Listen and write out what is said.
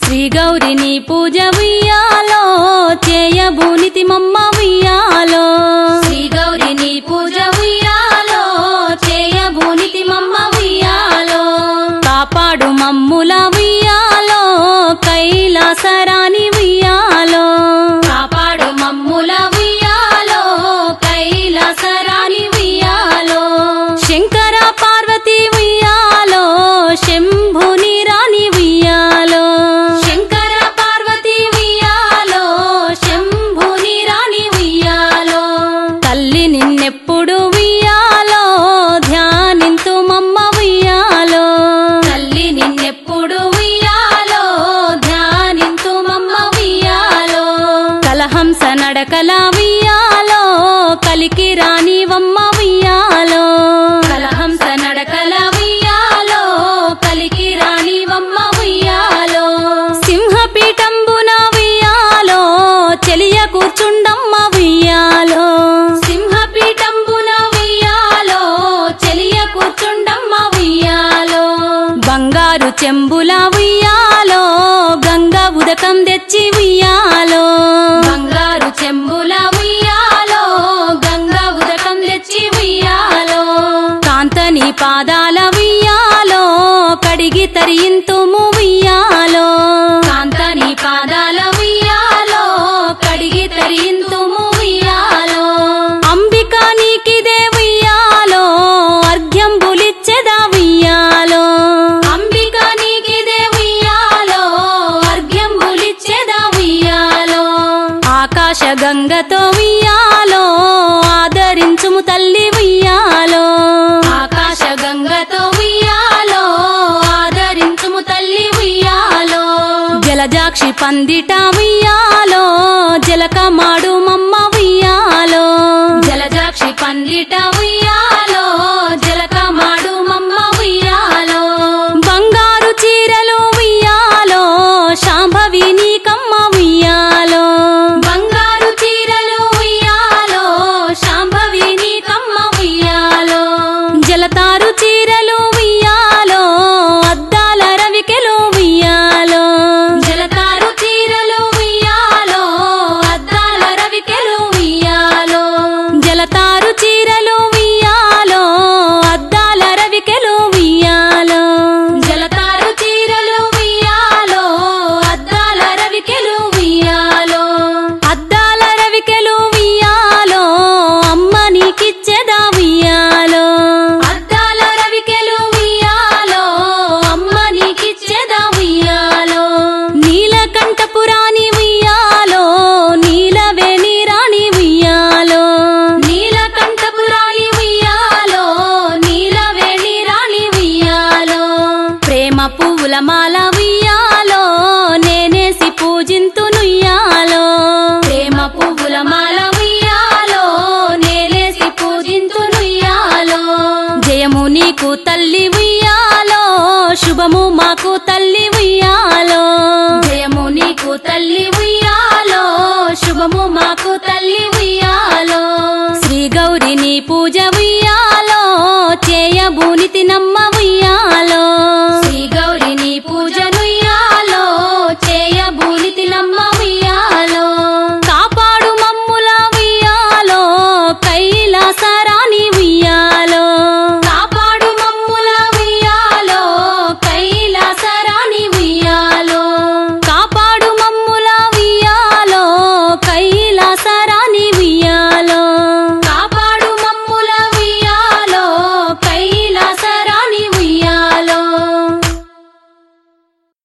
శ్రీ గౌరిని పూజ ఉయ్యాలో చేయబూనితి మమ్మ కలికి రానివమ్మ ఉయ్యాలో కలహంస నడకల ఉయ్యాలో కలికి రానివమ్మ ఉయ్యాలో సింహపీఠంబున ఉయ్యాలో చెలియ కూర్చుండమ్మ ఉయ్యాలో సింహపీఠంబున ఉయ్యాలో చెలియ కూర్చుండమ్మ ఉయ్యాలో బంగారు చెంబుల ఉయ్యాలో గంగ ఉదకం తెచ్చి ఉయ్యాలో పాదాల ఉయ్యాలో కడిగి తరియింతుము ఉయ్యాలో. కాంతని పాదాల ఉయ్యాలో కడిగి తరియింతుము ఉయ్యాలో. అంబిక నీకిదే ఉయ్యాలో అర్ఘ్యం బులిచ్చెదా ఉయ్యాలో. అంబిక నీకిదే ఉయ్యాలో అర్ఘ్యం బులిచ్చెదా ఉయ్యాలో. ఆకాశ గంగతో ఉయ్యాలో ఆదరించుము తల్లి ఉయ్యాలో. జలజాక్షి పందిట ఉయ్యాలో జలకమాడు Míralo, ఉయ్యాలో శుభము మాకు తల్లి ఉయ్యాలో. జయము నీకు తల్లి ఉయ్యాలో శుభము మాకు తల్లి ఉయ్యాలో. శ్రీ గౌరిని పూజ ఉయ్యాలో చేయబూనితి నమ్మ ఉయ్యాలో. శ్రీ గౌరిని పూజనుయ్యాలో చేయబూనితి నమ్మ ఉయ్యాలో. కాపాడు మమ్ముల ఉయ్యాలో కైలాసరాని